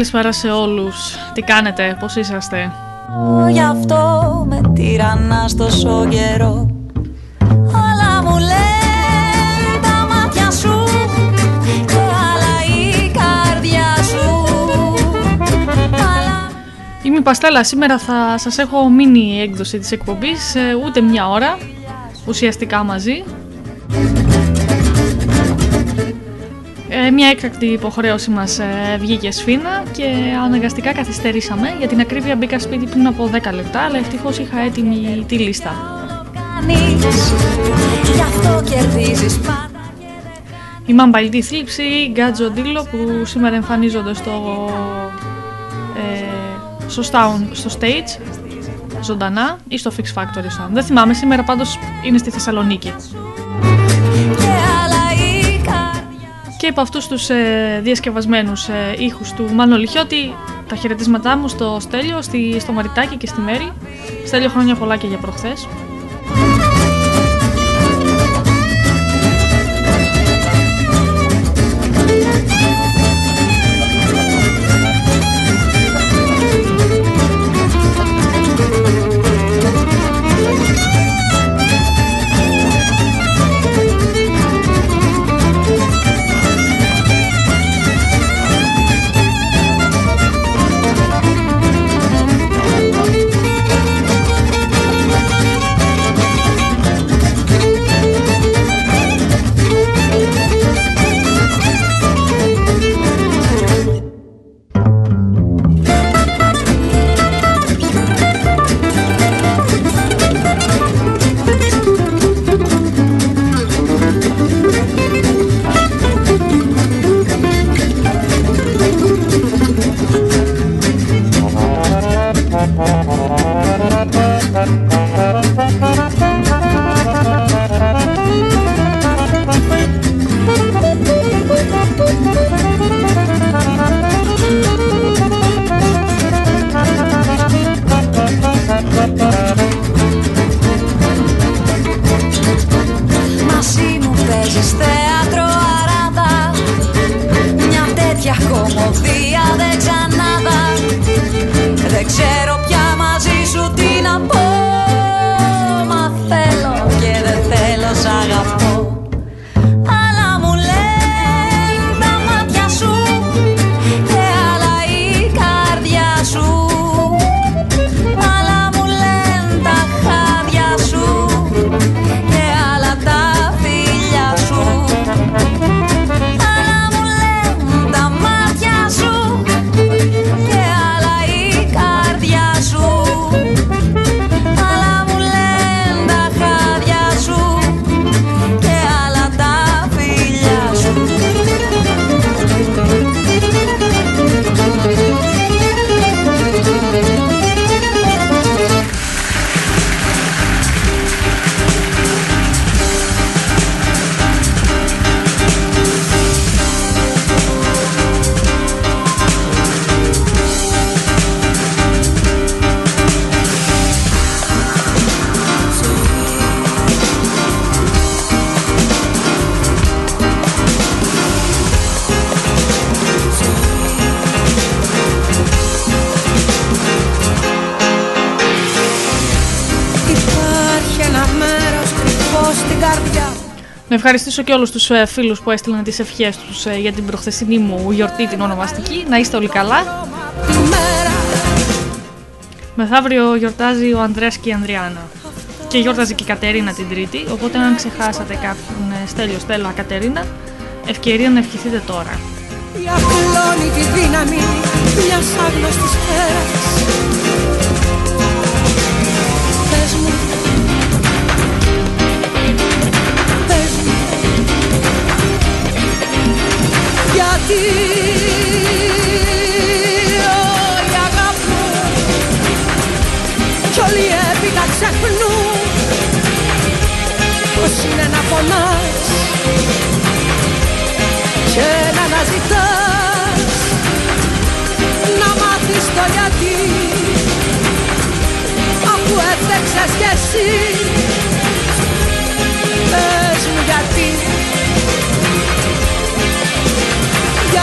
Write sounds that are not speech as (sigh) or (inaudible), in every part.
Καλησπέρα σε όλους. Τι κάνετε, πώς είσαστε; Γι' αυτό με τυραννάς τόσο καιρό Αλλά μου λέει τα μάτια σου και άλλα η καρδιά σου Είμαι η Παστέλα, σήμερα θα σας έχω μείνει έκδοση της εκπομπής, ε, ούτε μια ώρα, ουσιαστικά μαζί. Ε, μια έκτακτη υποχρέωση μας ε, βγήκε σφίνα και αναγκαστικά καθυστερήσαμε. Για την ακρίβεια μπήκα σπίτι πριν από 10 λεπτά, αλλά ευτυχώς είχα έτοιμη τη λίστα. Η Μαμπαλτή Θλίψη, η Γκάτζο Ντίλο που σήμερα εμφανίζονται στο, ε, στο, στο stage ζωντανά ή στο Fix Factory Sound. Δεν θυμάμαι, σήμερα πάντως είναι στη Θεσσαλονίκη. Και από αυτούς τους ε, διασκευασμένους ε, ήχους του Μάνο Λιχιώτη τα χαιρετίσματά μου στο Στέλιο, στη, στο Μαριτάκι και στη Μέρη. Στέλιο χρόνια πολλά και για προχθές. Ευχαριστήσω και όλους τους ε, φίλους που έστειλαν τις ευχές τους ε, για την προχθεσινή μου γιορτή την ονομαστική. Να είστε όλοι καλά. Μεθαύριο γιορτάζει ο Ανδρέας και η Ανδριάνα. Και γιόρταζε και η Κατερίνα την Τρίτη, οπότε αν ξεχάσατε κάποιον ε, Στέλιο Στέλλα Κατερίνα, ευκαιρία να ευχηθείτε τώρα. Η τη δύναμη μιας άγνωστης γιατί όλοι αγαπούν κι όλοι έπειτα ξεχνούν πως είναι να πονάς και να αναζητάς να μάθεις το γιατί. Αφού έφταξες κι εσύ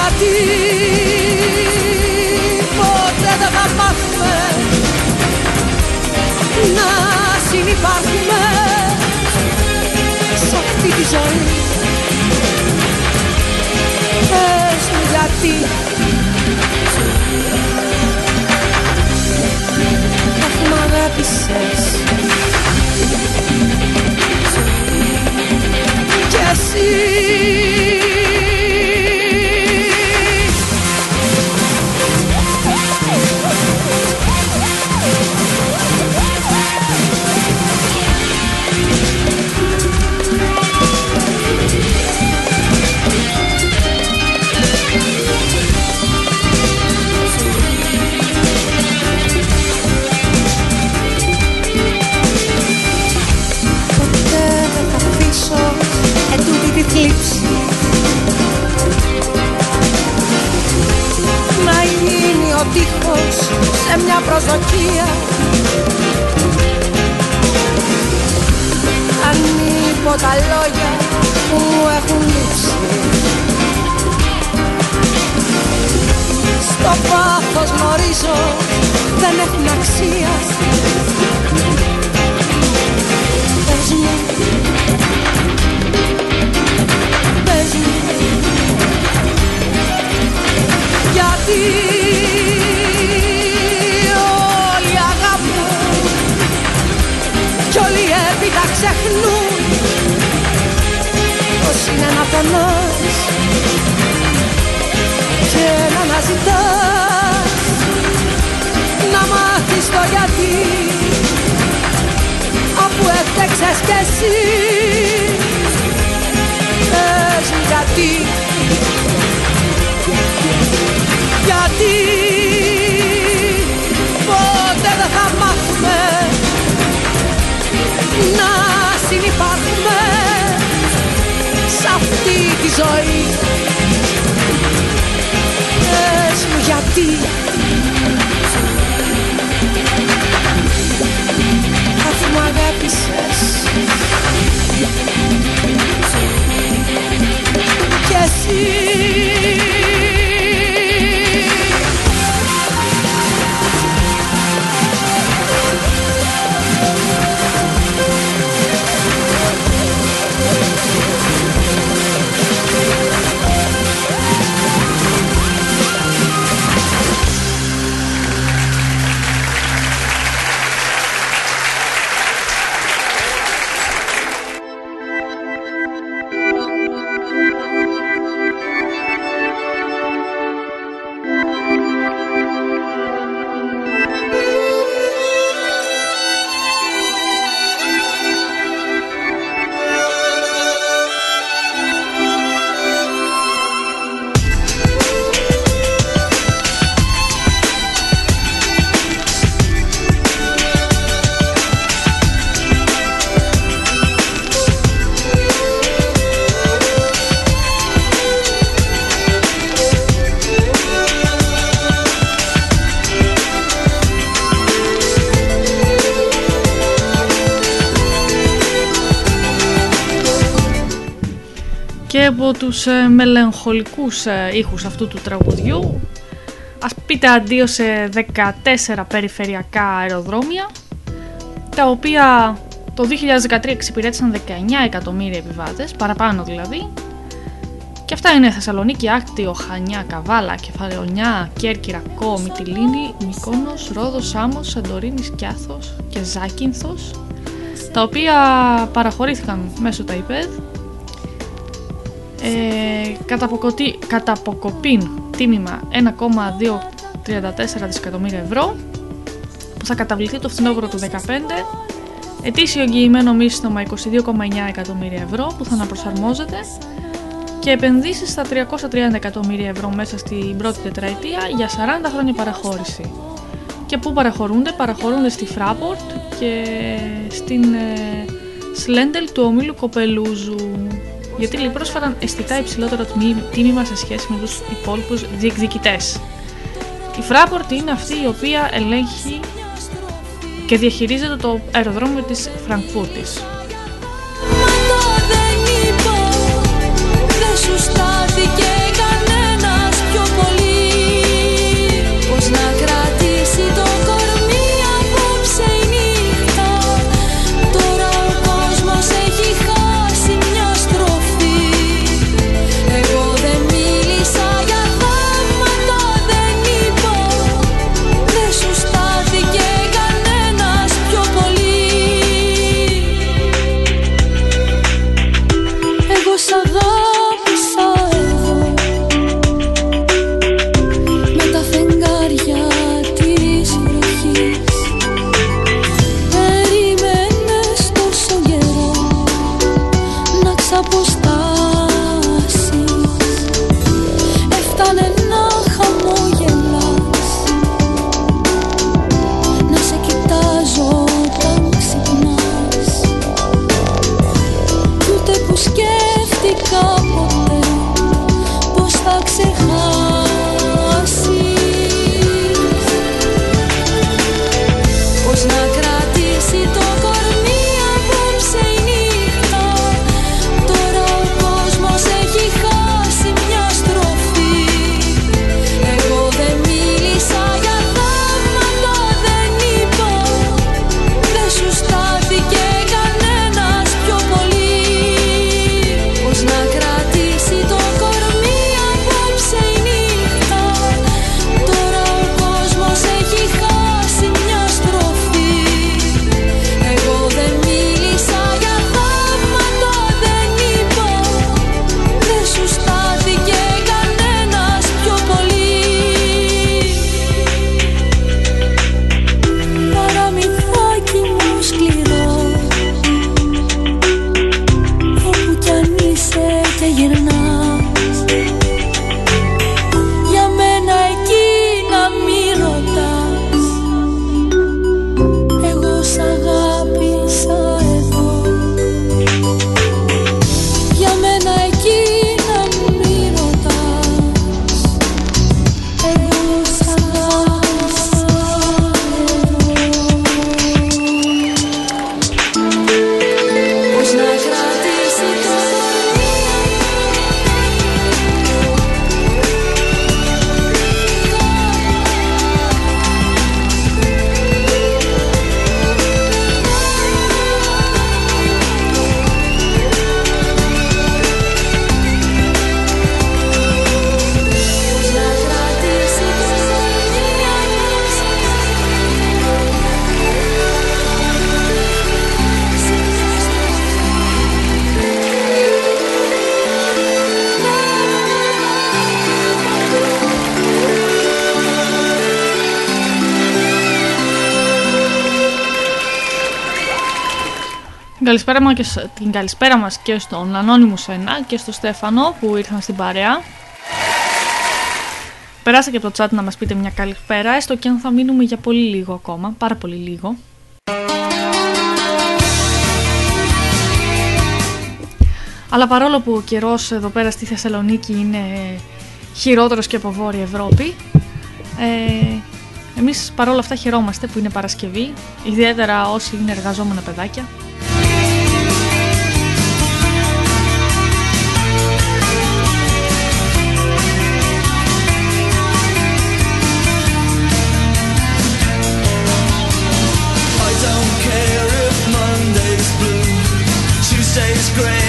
γιατί ποτέ δεν θα μάθουμε να συνυπάρχουμε σε αυτή τη ζωή. Πες μου γιατί τους ε, μελαγχολικούς ε, ήχους αυτού του τραγουδιού ας πείτε αντίο σε 14 περιφερειακά αεροδρόμια τα οποία Το 2013 εξυπηρέτησαν 19 εκατομμύρια επιβάτες, παραπάνω δηλαδή. Και αυτά είναι Θεσσαλονίκη, Άκτιο, Χανιά, Καβάλα, Κεφαλαιονιά, Κέρκυρα, Κό, Μυτιλίνη, Μυκόνος, Ρόδος, Σάμος, Σαντορίνης, Κιάθος και Ζάκυνθος, τα οποία παραχωρήθηκαν μέσω τα ΙΠΕΔ ε, κατά αποκοπήν τίμημα 1,234 δισεκατομμύρια ευρώ που θα καταβληθεί το φθινόπωρο του 2015 ετήσιο εγγυημένο μίσθωμα 22,9 εκατομμύρια ευρώ που θα αναπροσαρμόζεται. Και επενδύσεις στα 330 εκατομμύρια ευρώ μέσα στην πρώτη τετραετία για 40 χρόνια παραχώρηση. Και πού παραχωρούνται, παραχωρούνται στη Fraport και στην ε, Σλέντελ του ομίλου Κοπελούζου γιατί λοιπόν πρόσφεραν αισθητά υψηλότερο τίμημα σε σχέση με τους υπόλοιπους διεκδικητές. Η Fraport είναι αυτή η οποία ελέγχει και διαχειρίζεται το αεροδρόμιο της Φραγκφούρτης. Καλησπέρα, και, την καλησπέρα μας και στον Ανώνυμο Σένα και στο Στέφανο που ήρθαν στην παρέα. Περάστε και από το chat να μας πείτε μια καλησπέρα, έστω και αν θα μείνουμε για πολύ λίγο ακόμα, πάρα πολύ λίγο. Αλλά παρόλο που ο καιρός εδώ πέρα στη Θεσσαλονίκη είναι χειρότερος και από Βόρεια Ευρώπη, ε, εμείς παρόλα αυτά χαιρόμαστε που είναι Παρασκευή, ιδιαίτερα όσοι είναι εργαζόμενα παιδάκια. grain.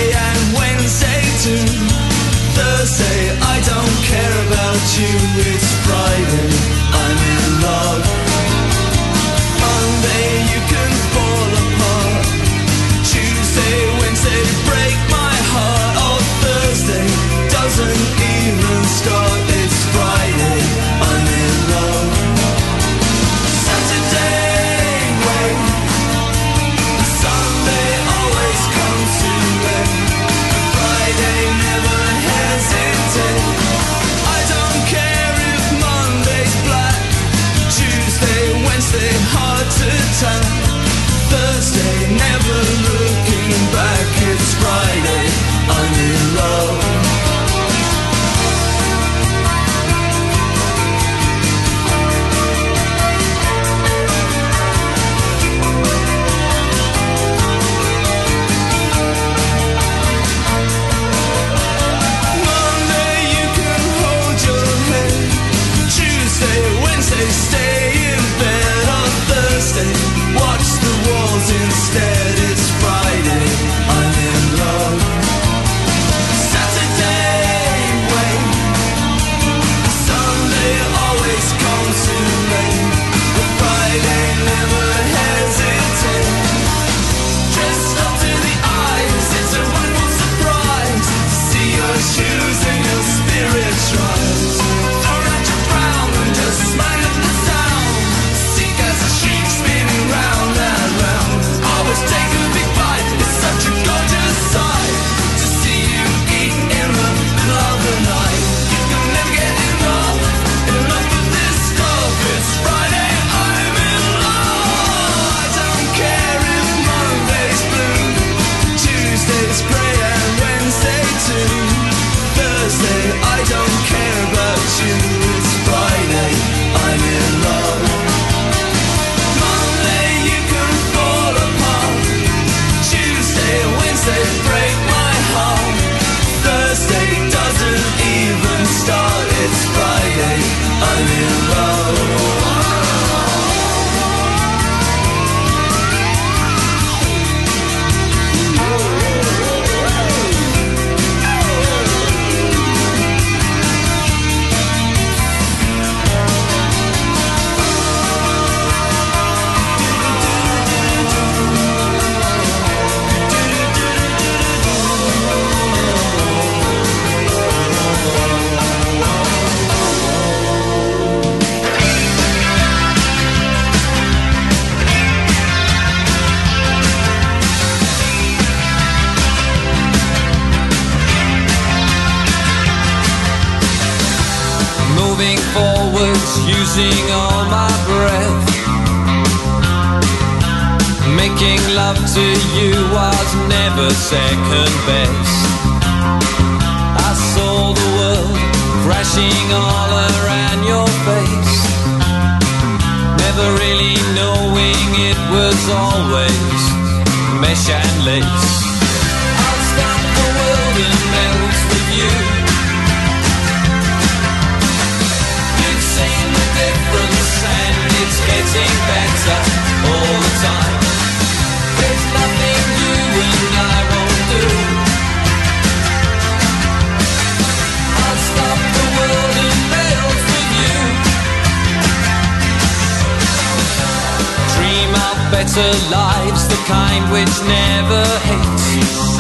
a lives, the kind which never hates.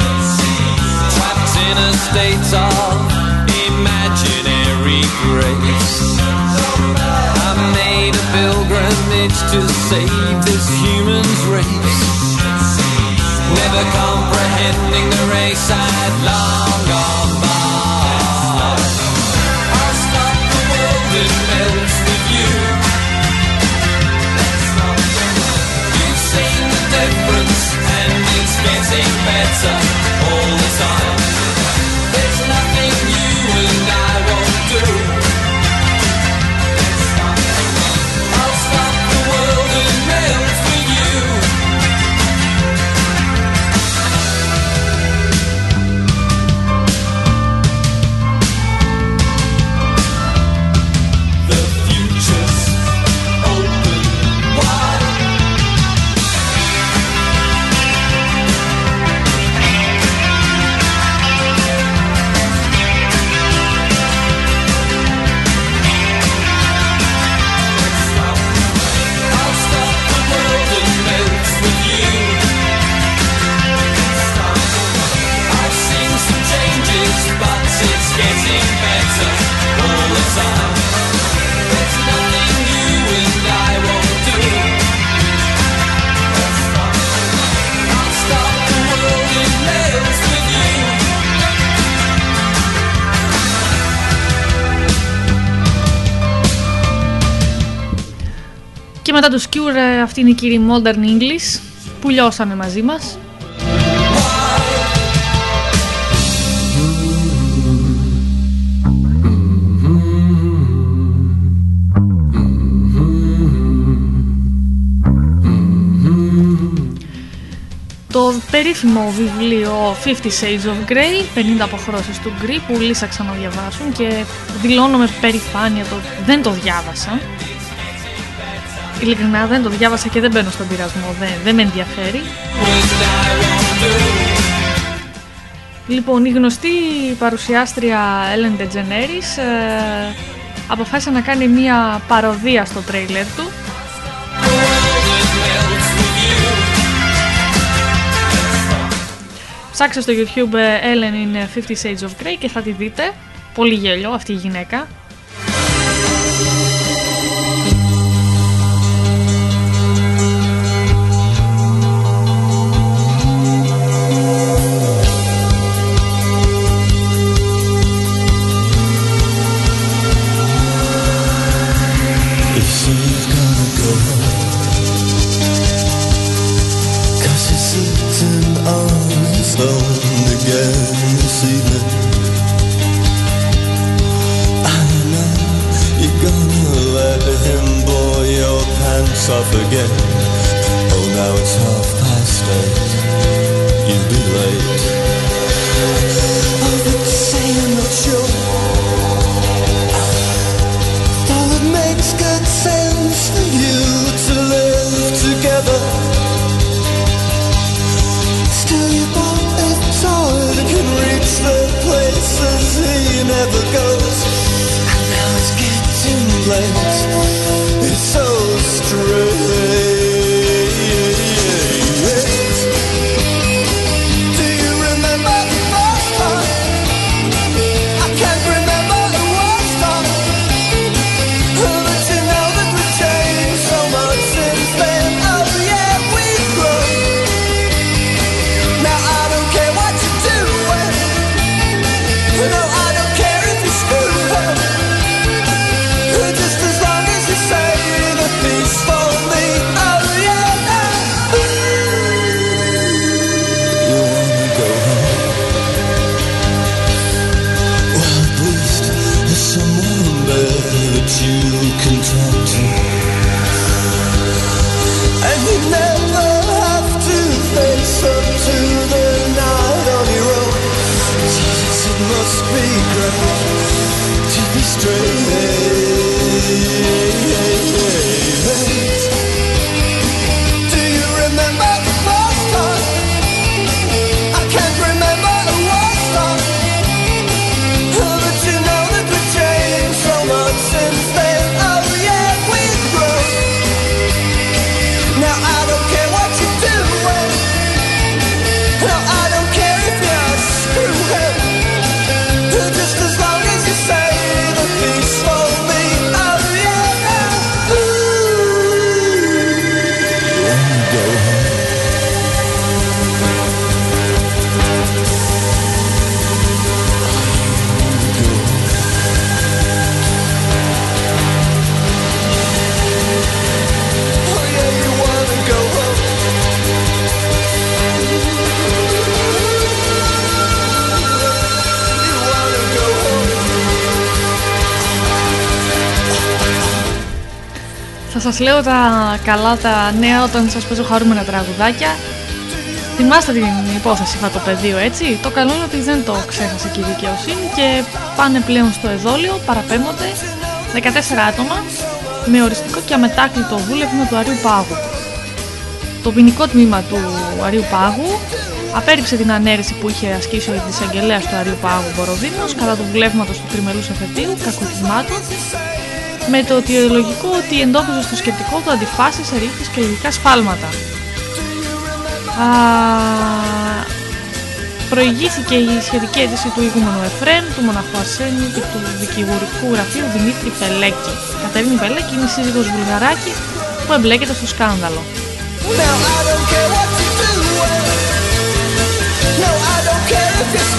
Trapped in a state of imaginary grace. I made a pilgrimage to save this human race. Never comprehending the race I'd long gone. Μετά τους Cure ε, αυτή είναι η κύριοι Modern English που λιώσανε μαζί μας. Το περίφημο βιβλίο 50 Shades of Grey, 50 αποχρώσεις του Grey που λύσαξαν να διαβάσουν και δηλώνω με περηφάνεια το δεν το διάβασα. Ειλικρινά δεν το διάβασα και δεν μπαίνω στον πειρασμό, δεν, δεν με ενδιαφέρει. Λοιπόν, η γνωστή παρουσιάστρια Ellen DeGeneres ε, αποφάσισε να κάνει μία παροδία στο τρέιλερ του Ψάξτε στο YouTube ε, Ellen in 50 Shades of Grey και θα τη δείτε. Πολύ γέλιο αυτή η γυναίκα. Σας λέω τα καλά τα νέα όταν σας παίζω χαρούμενα τραγουδάκια. Θυμάστε την υπόθεση φατοπεδίο έτσι. Το καλό είναι ότι δεν το ξέχασε και η δικαιοσύνη και πάνε πλέον στο εδόλιο, παραπέμπονται 14 άτομα με οριστικό και αμετάκλητο βούλευμα του Αρίου Πάγου. Το ποινικό τμήμα του Αρίου Πάγου απέρριψε την ανέρεση που είχε ασκήσει ο εισαγγελέας του Αρίου Πάγου Μποροδίνος κατά του βλέμματος του τριμελούς εφετείου κακοκυμάτων με το αιτιολογικό ότι εντόπιζε στο σκεπτικό του αντιφάσεις, ερήφες και λογικά σφάλματα. Α, προηγήθηκε η σχετική αίτηση του ηγούμενου Εφρέμ, του μοναχού Αρσένιου και του δικηγορικού γραφείου Δημήτρη Πελέκη. Κατερίνη Πελέκη είναι η σύζυγος Βουλγαράκη που εμπλέκεται στο σκάνδαλο.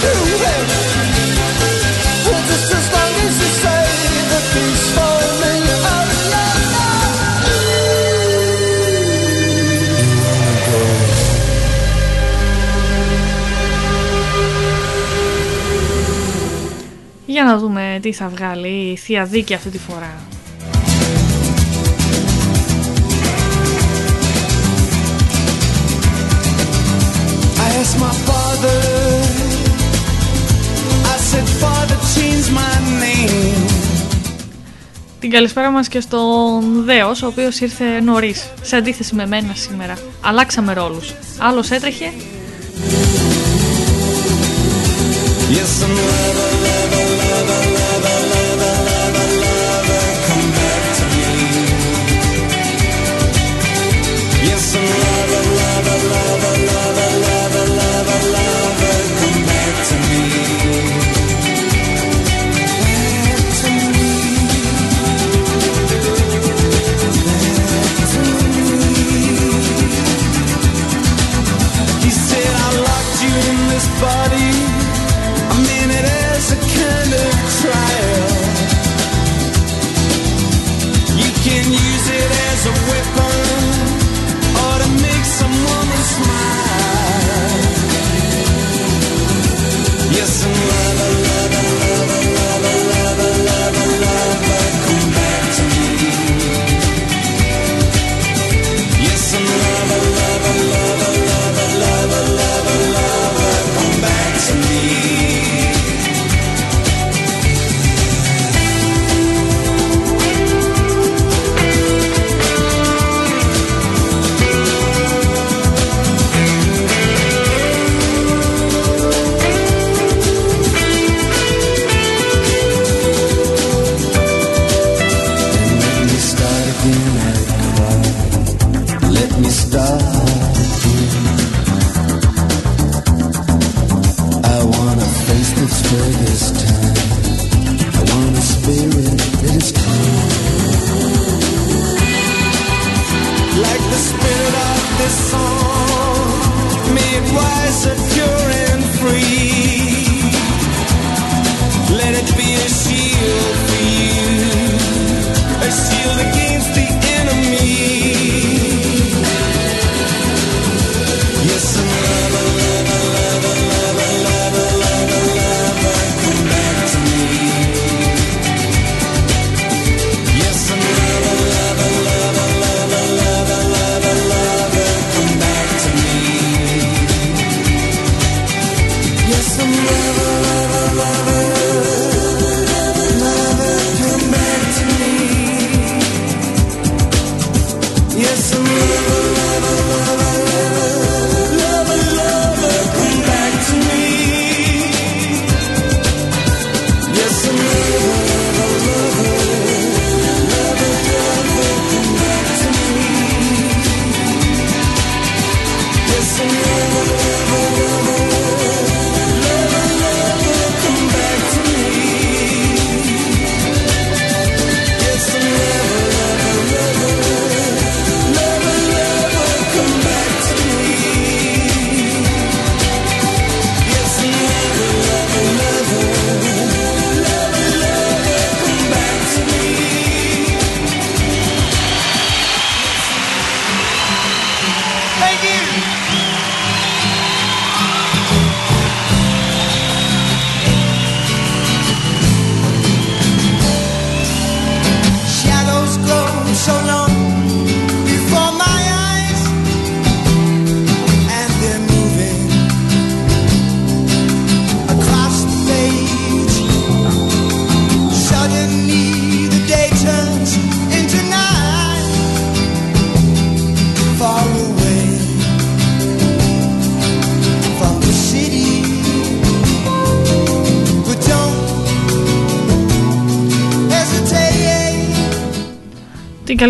Now Για να δούμε τι θα βγάλει η Θεία Δίκη αυτή τη φορά. Την καλησπέρα μας και στον Δέος, ο οποίος ήρθε νωρίς, σε αντίθεση με μένα σήμερα. Αλλάξαμε ρόλους. Άλλος έτρεχε.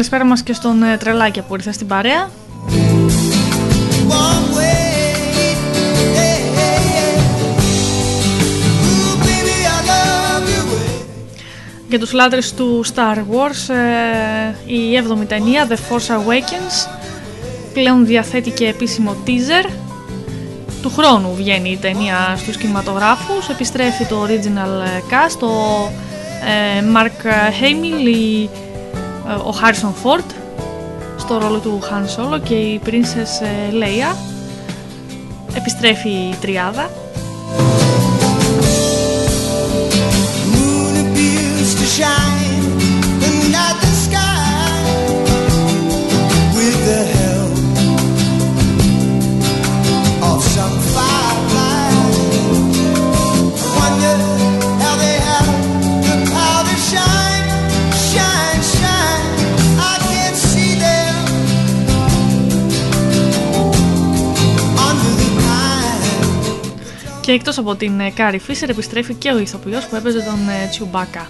Καλησπέρα μας και στον ε, Τρελάκια που ήρθε στην παρέα. Για τους λάτρες του Star Wars, ε, η 7η ταινία The Force Awakens πλέον διαθέτει και επίσημο teaser. Του χρόνου βγαίνει η ταινία στους κινηματογράφους, επιστρέφει το original cast, το ε, Mark Hamill, η ε, ο Χάρισον Φόρτ στο ρόλο του Χάν Σόλο και η Princess ε, Λέια. Επιστρέφει η τριάδα. Και εκτός από την ε, Κάρι Φίσερ επιστρέφει και ο ηθοποιός που έπαιζε τον ε, Τσιουμπάκα.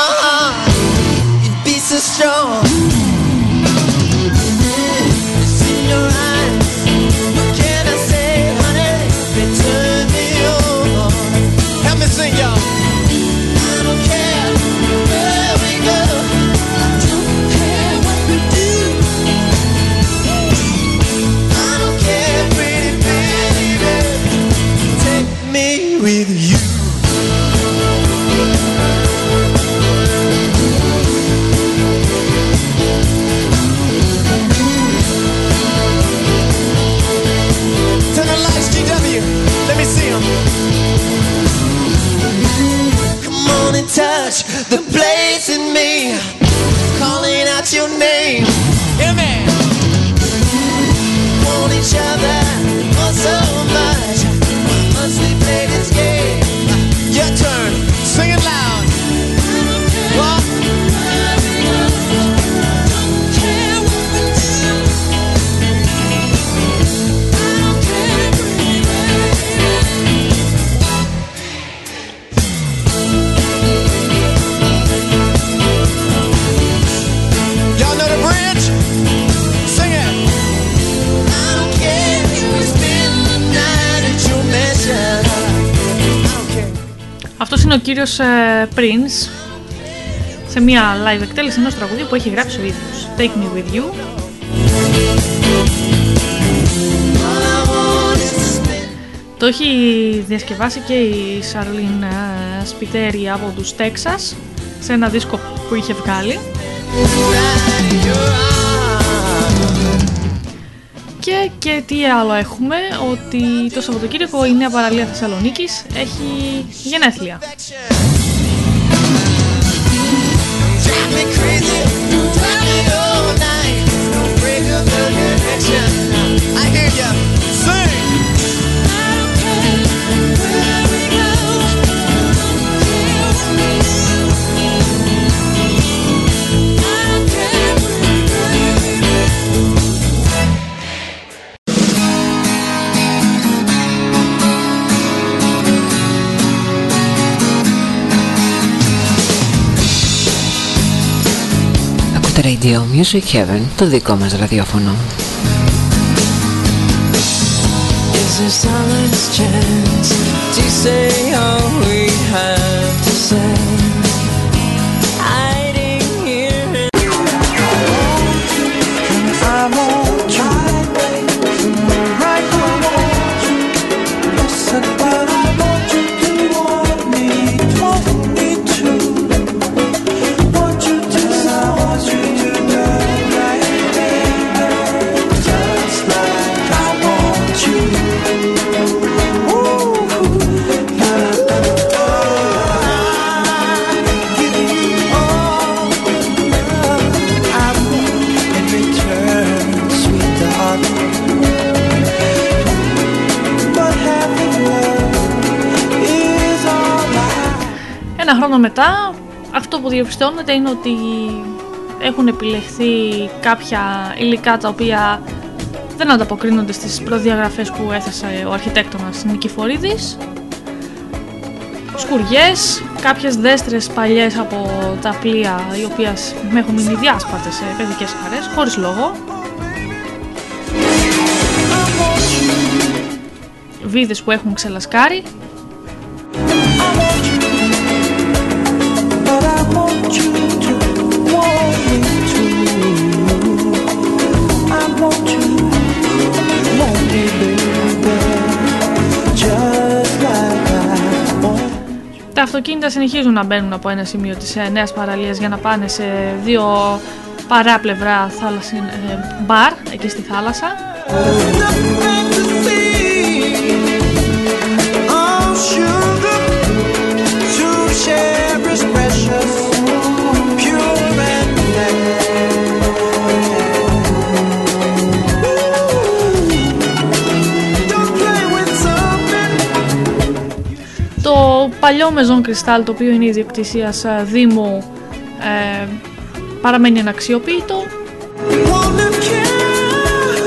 my you'd be so strong. ο κύριος ε, Prince σε μια live εκτέλεση ενός τραγουδιού που έχει γράψει ο ίδιος. Take me with you. Το έχει διασκευάσει και η Σαρλίν ε, Σπιτέρη από τους Τέξας σε ένα δίσκο που είχε βγάλει. Και, και τι άλλο έχουμε, ότι το Σαββατοκύριακο η νέα παραλία Θεσσαλονίκης έχει γενέθλια. Drive Radio Music Heaven, το δικό μας ραδιόφωνο. Is there silence chance to say Ένα χρόνο μετά, αυτό που διαπιστώνεται είναι ότι έχουν επιλεχθεί κάποια υλικά τα οποία δεν ανταποκρίνονται στις προδιαγραφές που έθεσε ο αρχιτέκτονας Νικηφορίδης. Σκουριές, κάποιες δέστρες παλιές από τα πλοία οι οποίες με έχουν μείνει διάσπαρτες σε παιδικές χαρές, χωρίς λόγο. Βίδες που έχουν ξελασκάρει Τα αυτοκίνητα συνεχίζουν να μπαίνουν από ένα σημείο της ε, νέας παραλίας για να πάνε σε δύο παράπλευρα θάλασσι, ε, μπαρ εκεί στη θάλασσα. Παλιό Maison Crystal, το οποίο είναι ιδιοκτησίας ε, Δήμου, ε, παραμένει αναξιοποιητό. Wanna care,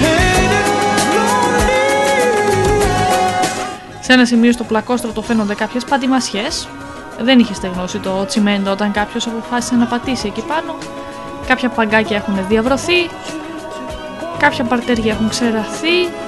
hate it, lonely. Σε ένα σημείο στο πλακόστρωτο φαίνονται κάποιες πατημασιές. Δεν είχε στεγνώσει το τσιμέντο όταν κάποιος αποφάσισε να πατήσει εκεί πάνω. Κάποια παγκάκια έχουν διαβρωθεί. Κάποια παρτέρια έχουν ξεραθεί.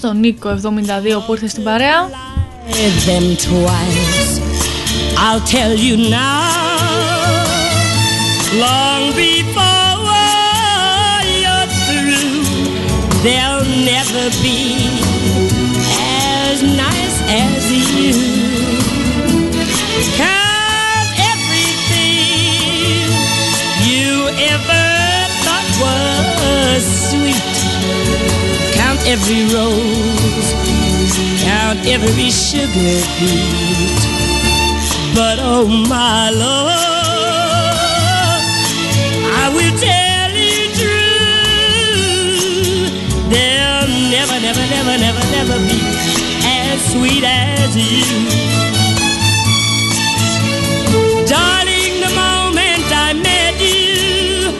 στον Νίκο 72 που ήρθε στην παρέα. them twice. I'll tell you now. Long before you're through, they'll never be as nice as you. Count everything you ever thought was sweet. Count every rose, count every sugar beet. But oh my love, I will tell you true. There'll never, never, never, never, never be as sweet as you. Darling, the moment I met you,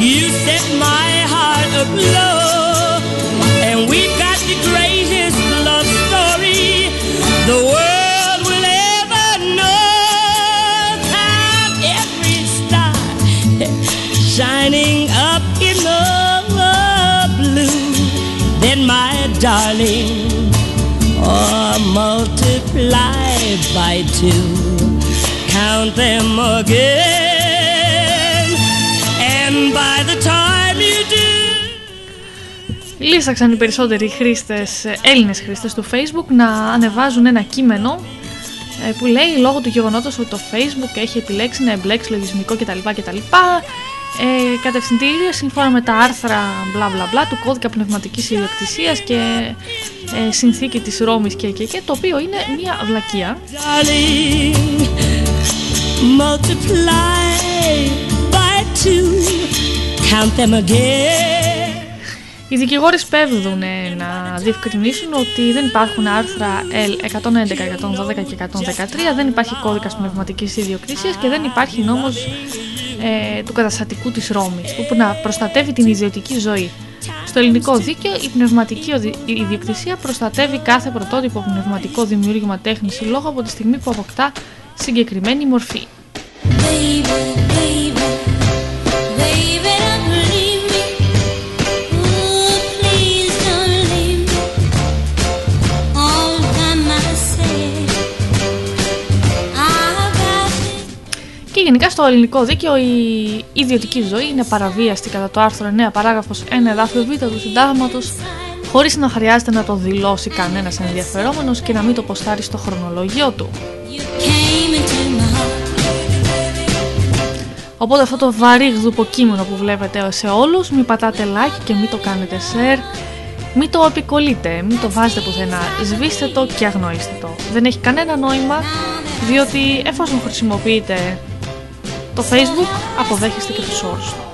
you set my heart aglow. We've got the greatest love story the world will ever know. Count every star (laughs) shining up in the blue. Then, my darling, or multiply by two. Count them again, Λύσαξαν οι περισσότεροι χρήστες, ε, Έλληνες χρήστες του Facebook να ανεβάζουν ένα κείμενο ε, που λέει λόγω του γεγονότος ότι το Facebook έχει επιλέξει να εμπλέξει λογισμικό κτλ. κτλ. Ε, κατευθυντήρια σύμφωνα με τα άρθρα μπλα μπλα μπλα του κώδικα πνευματικής ιδιοκτησίας και ε, συνθήκη της Ρώμης και, και, και το οποίο είναι μια βλακεία. Darling, Οι δικηγόροι σπέβδουν ε, να διευκρινίσουν ότι δεν υπάρχουν άρθρα L 111, 112 και 113, δεν υπάρχει κώδικας πνευματικής ιδιοκτησίας και δεν υπάρχει νόμος ε, του καταστατικού της Ρώμης που να προστατεύει την ιδιωτική ζωή. Στο ελληνικό δίκαιο η πνευματική οδη- η ιδιοκτησία προστατεύει κάθε πρωτότυπο πνευματικό δημιούργημα τέχνης ή λόγο από τη στιγμή που αποκτά συγκεκριμένη μορφή. Baby, baby, στο ελληνικό δίκαιο η ιδιωτική ζωή είναι παραβίαστη κατά το άρθρο 9 παράγραφος 1 εδάφιο β του συντάγματος χωρίς να χρειάζεται να το δηλώσει κανένας ενδιαφερόμενος και να μην το ποστάρει στο χρονολογιό του. You came into my heart. Οπότε αυτό το βαρύγδουπο κείμενο που βλέπετε σε όλους, μην πατάτε like και μην το κάνετε share, μην το επικολλείτε, μην το βάζετε πουθενά, σβήστε το και αγνοήστε το. Δεν έχει κανένα νόημα, διότι εφόσον χρησιμοποιείτε το facebook, αποδέχεστε και τους όρους του.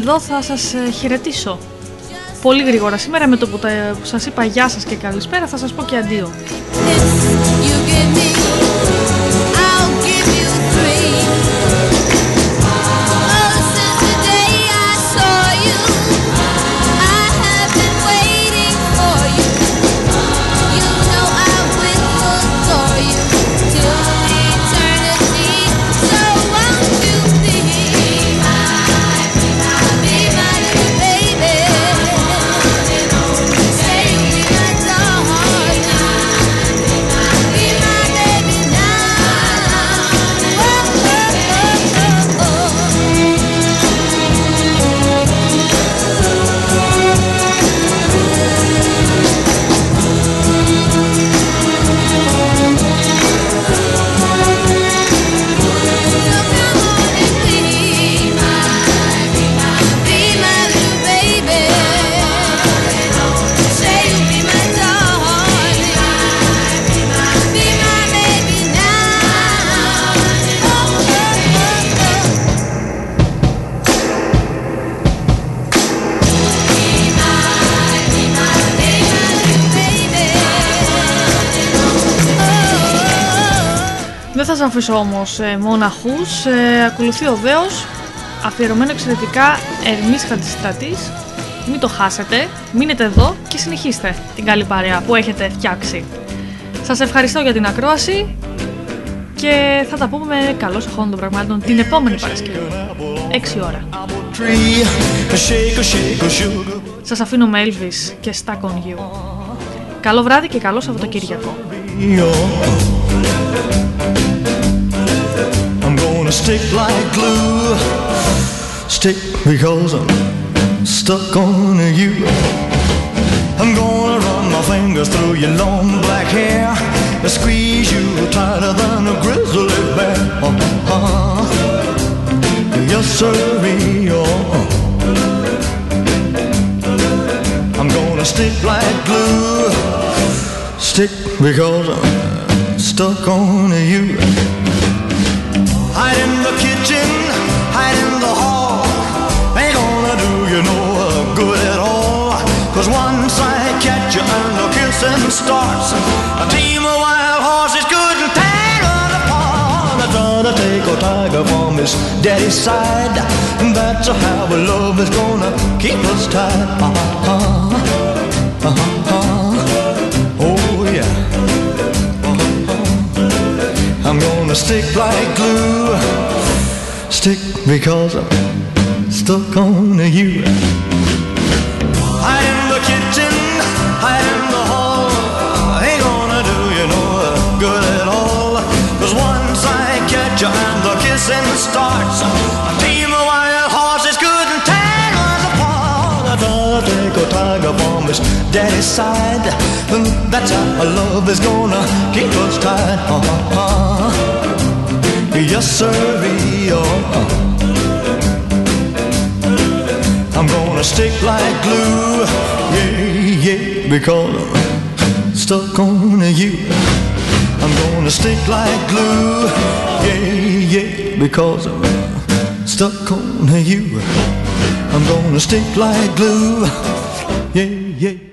Εδώ θα σας ε, χαιρετήσω. Πολύ γρήγορα σήμερα με το που, τα, που σας είπα γεια σας και καλησπέρα θα σας πω και αντίο. Δεν θα σας αφήσω όμως ε, μόναχους. Ε, ακολουθεί ο Δέος, αφιερωμένο εξαιρετικά Ερμής Χατζηστρατής. Μην το χάσετε, μείνετε εδώ και συνεχίστε την καλή παρέα που έχετε φτιάξει. Σας ευχαριστώ για την ακρόαση και θα τα πούμε με καλώς εχόντων των πραγμάτων την επόμενη Παρασκευή. 6 ώρα. Tree, a shake, a shake, a sugar. Σας αφήνω με Elvis και Stuck on You. Καλό βράδυ και καλό Σαββατοκύριακο. Gonna stick like glue. Stick because I'm stuck on you. I'm gonna run my fingers through your long black hair and squeeze you tighter than a grizzly bear. Uh-huh. Yes, sir. I'm gonna stick like glue. Stick because I'm stuck on you. Hide in the kitchen, hide in the hall. Ain't gonna do you no good at all. Cause once I catch you and the kissing starts, a team of wild horses couldn't tear us apart. I try to take a tiger from his daddy's side. And that's how our love is gonna keep us tied. Uh-huh. Uh-huh. Gonna stick like glue. Stick because I'm stuck on you. Hide in the kitchen, hide in the hall. Ain't gonna do you no good at all. Cause once I catch you and the kissing starts, a team of wild horses couldn't tear us apart. I try to take a tiger from his daddy's side. That's how love is gonna keep us tied. Uh-huh. Yes, sir. Oh. I'm gonna stick like glue. Yeah, yeah, because I'm stuck on you. I'm gonna stick like glue. Yeah, yeah, because I'm stuck on you. I'm gonna stick like glue. Yeah, yeah.